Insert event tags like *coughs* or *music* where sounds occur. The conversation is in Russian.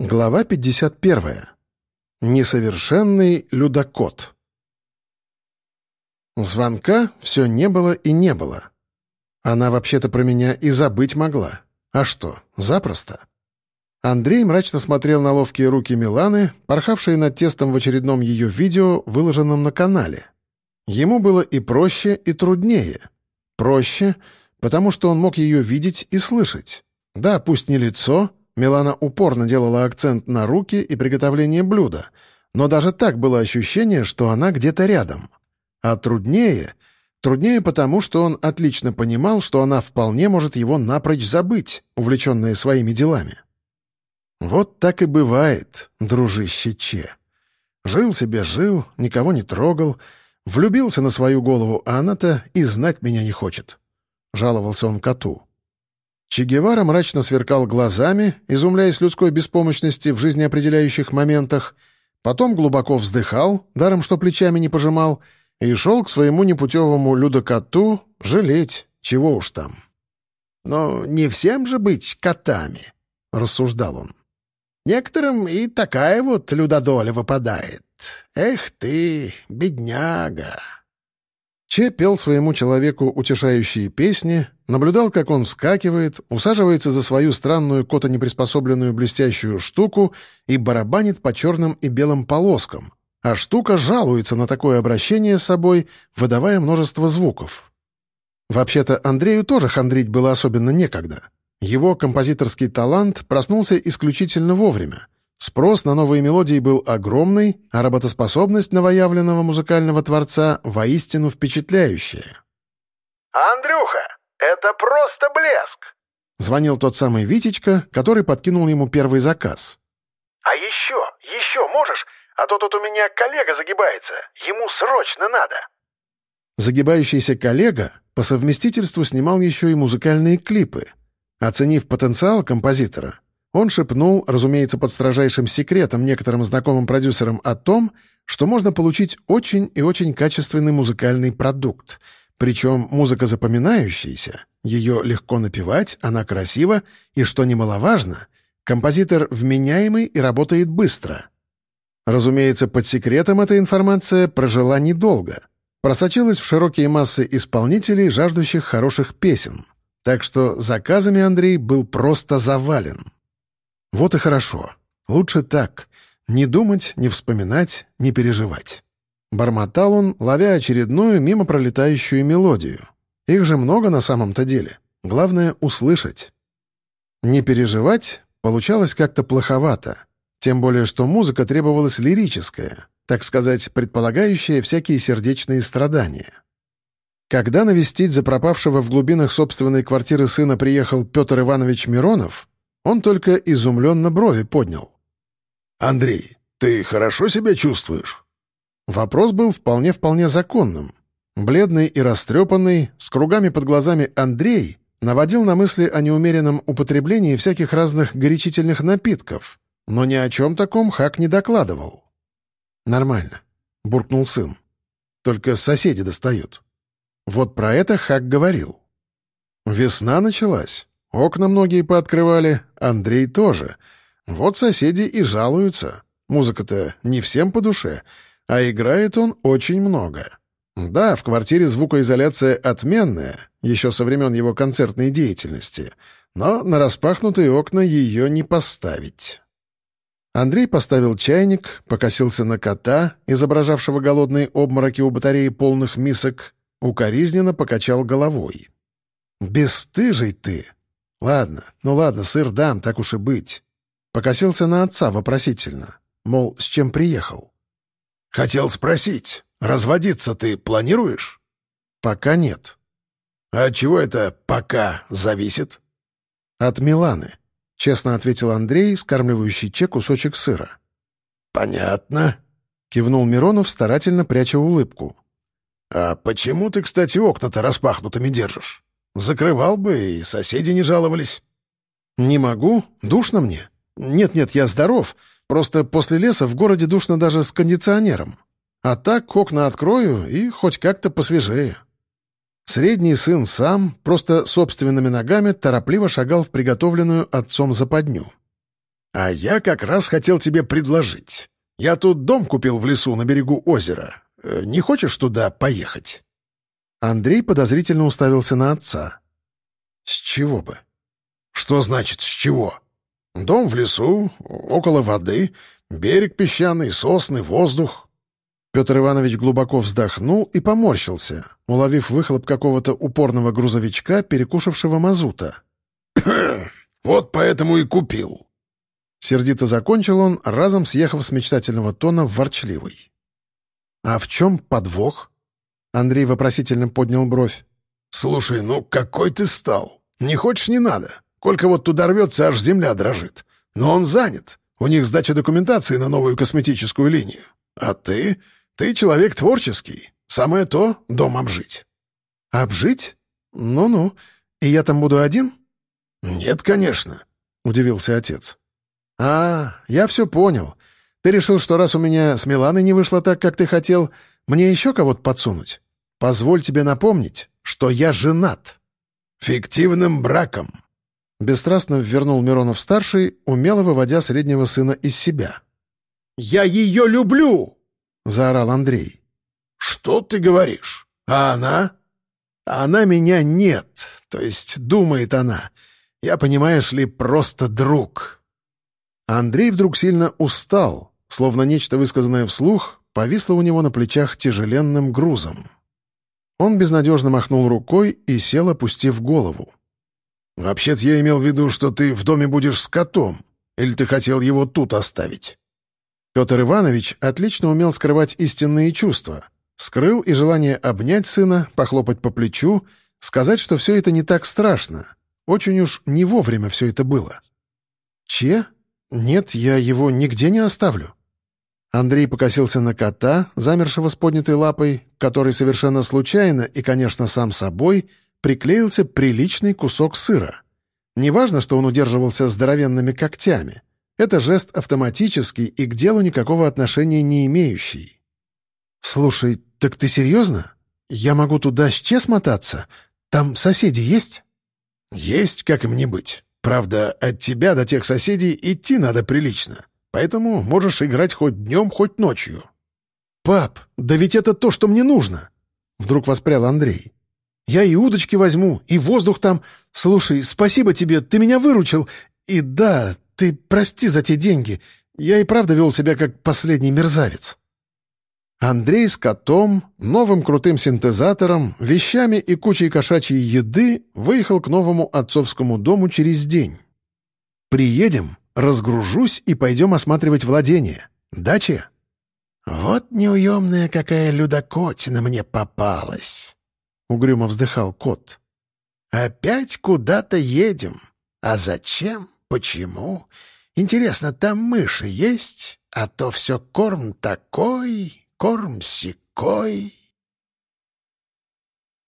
Глава 51. Несовершенный людокот. Звонка все не было и не было. Она вообще-то про меня и забыть могла. А что, запросто? Андрей мрачно смотрел на ловкие руки Миланы, порхавшие над тестом в очередном ее видео, выложенном на канале. Ему было и проще, и труднее. Проще, потому что он мог ее видеть и слышать. Да, пусть не лицо, Милана упорно делала акцент на руки и приготовление блюда, но даже так было ощущение, что она где-то рядом. А труднее... Труднее потому, что он отлично понимал, что она вполне может его напрочь забыть, увлеченная своими делами. Вот так и бывает, дружище Че. Жил себе, жил, никого не трогал, влюбился на свою голову, а она-то и знать меня не хочет. Жаловался он коту. Че Гевара мрачно сверкал глазами, изумляясь людской беспомощности в жизнеопределяющих моментах, потом глубоко вздыхал, даром что плечами не пожимал, и шел к своему непутевому людокоту жалеть, чего уж там. «Но не всем же быть котами», — рассуждал он. «Некоторым и такая вот людодоля выпадает. Эх ты, бедняга!» Че пел своему человеку утешающие песни, наблюдал, как он вскакивает, усаживается за свою странную кото-неприспособленную блестящую штуку и барабанит по черным и белым полоскам, а штука жалуется на такое обращение с собой, выдавая множество звуков. Вообще-то Андрею тоже хандрить было особенно некогда. Его композиторский талант проснулся исключительно вовремя — Спрос на новые мелодии был огромный, а работоспособность новоявленного музыкального творца воистину впечатляющая. «Андрюха, это просто блеск!» — звонил тот самый Витечка, который подкинул ему первый заказ. «А еще, еще можешь? А то тут у меня коллега загибается. Ему срочно надо!» Загибающийся коллега по совместительству снимал еще и музыкальные клипы. Оценив потенциал композитора, он шепнул, разумеется, под строжайшим секретом некоторым знакомым продюсерам о том, что можно получить очень и очень качественный музыкальный продукт. Причем музыка запоминающаяся, ее легко напевать, она красива, и, что немаловажно, композитор вменяемый и работает быстро. Разумеется, под секретом эта информация прожила недолго. Просочилась в широкие массы исполнителей, жаждущих хороших песен. Так что заказами Андрей был просто завален. Вот и хорошо. Лучше так. Не думать, не вспоминать, не переживать. Бормотал он, ловя очередную мимо пролетающую мелодию. Их же много на самом-то деле. Главное — услышать. Не переживать получалось как-то плоховато. Тем более, что музыка требовалась лирическая, так сказать, предполагающая всякие сердечные страдания. Когда навестить за пропавшего в глубинах собственной квартиры сына приехал Петр Иванович Миронов, он только изумленно брови поднял. «Андрей, ты хорошо себя чувствуешь?» Вопрос был вполне-вполне законным. Бледный и растрепанный, с кругами под глазами Андрей наводил на мысли о неумеренном употреблении всяких разных горячительных напитков, но ни о чем таком Хак не докладывал. «Нормально», — буркнул сын. «Только соседи достают». Вот про это Хак говорил. Весна началась. Окна многие пооткрывали, Андрей тоже. Вот соседи и жалуются. Музыка-то не всем по душе, а играет он очень много. Да, в квартире звукоизоляция отменная, еще со времен его концертной деятельности, но на распахнутые окна ее не поставить. Андрей поставил чайник, покосился на кота, изображавшего голодные обмороки у батареи полных мисок, укоризненно покачал головой. «Бесстыжий ты!» «Ладно, ну ладно, сыр дам, так уж и быть». Покосился на отца вопросительно. Мол, с чем приехал. «Хотел спросить, разводиться ты планируешь?» «Пока нет». «А от чего это «пока» зависит?» «От Миланы», — честно ответил Андрей, скармливающий Че кусочек сыра. «Понятно», — кивнул Миронов, старательно пряча улыбку. «А почему ты, кстати, окна-то распахнутыми держишь?» Закрывал бы, и соседи не жаловались. «Не могу. Душно мне. Нет-нет, я здоров. Просто после леса в городе душно даже с кондиционером. А так окна открою и хоть как-то посвежее». Средний сын сам, просто собственными ногами, торопливо шагал в приготовленную отцом западню. А я как раз хотел тебе предложить. Я тут дом купил в лесу на берегу озера. Э, не хочешь туда поехать?» Андрей подозрительно уставился на отца. «С чего бы?» «Что значит «с чего»?» «Дом в лесу, около воды, берег песчаный, сосны, воздух». Петр Иванович глубоко вздохнул и поморщился, уловив выхлоп какого-то упорного грузовичка, перекушавшего мазута. *coughs* «Вот поэтому и купил». Сердито закончил он, разом съехав с мечтательного тона в ворчливый. «А в чем подвох?» Андрей вопросительно поднял бровь. «Слушай, ну какой ты стал? Не хочешь — не надо. Колька вот туда рвется, аж земля дрожит. Но он занят. У них сдача документации на новую косметическую линию. А ты? Ты человек творческий. Самое то — дом обжить». «Обжить? Ну-ну. И я там буду один?» «Нет, конечно», — удивился отец. «А, я все понял. Ты решил, что раз у меня с Миланой не вышло так, как ты хотел, мне еще кого-то подсунуть? Позволь тебе напомнить, что я женат». «Фиктивным браком», — бесстрастно вернул Миронов-старший, умело выводя среднего сына из себя. «Я ее люблю!» — заорал Андрей. «Что ты говоришь? А она?» «Она меня нет, то есть думает она. Я, понимаешь ли, просто друг». Андрей вдруг сильно устал, словно нечто высказанное вслух повисло у него на плечах тяжеленным грузом. Он безнадежно махнул рукой и сел, опустив голову. «Вообще-то я имел в виду, что ты в доме будешь с котом. Или ты хотел его тут оставить?» Петр Иванович отлично умел скрывать истинные чувства. Скрыл и желание обнять сына, похлопать по плечу, сказать, что все это не так страшно. Очень уж не вовремя все это было. «Че?» «Нет, я его нигде не оставлю». Андрей покосился на кота, замершего с поднятой лапой, который совершенно случайно и, конечно, сам собой приклеился приличный кусок сыра. Неважно, что он удерживался здоровенными когтями. Это жест автоматический и к делу никакого отношения не имеющий. «Слушай, так ты серьезно? Я могу туда с че смотаться? Там соседи есть?» «Есть, как им не быть. Правда, от тебя до тех соседей идти надо прилично, поэтому можешь играть хоть днем, хоть ночью». «Пап, да ведь это то, что мне нужно!» Вдруг воспрял Андрей. «Я и удочки возьму, и воздух там. Слушай, спасибо тебе, ты меня выручил. И да, ты прости за те деньги. Я и правда вел себя как последний мерзавец». Андрей с котом, новым крутым синтезатором, вещами и кучей кошачьей еды выехал к новому отцовскому дому через день. «Приедем, разгружусь и пойдем осматривать владение. Дача?» «Вот неуемная какая людокотина мне попалась!» — угрюмо вздыхал кот. «Опять куда-то едем. А зачем? Почему? Интересно, там мыши есть? А то все корм такой...» корм секой.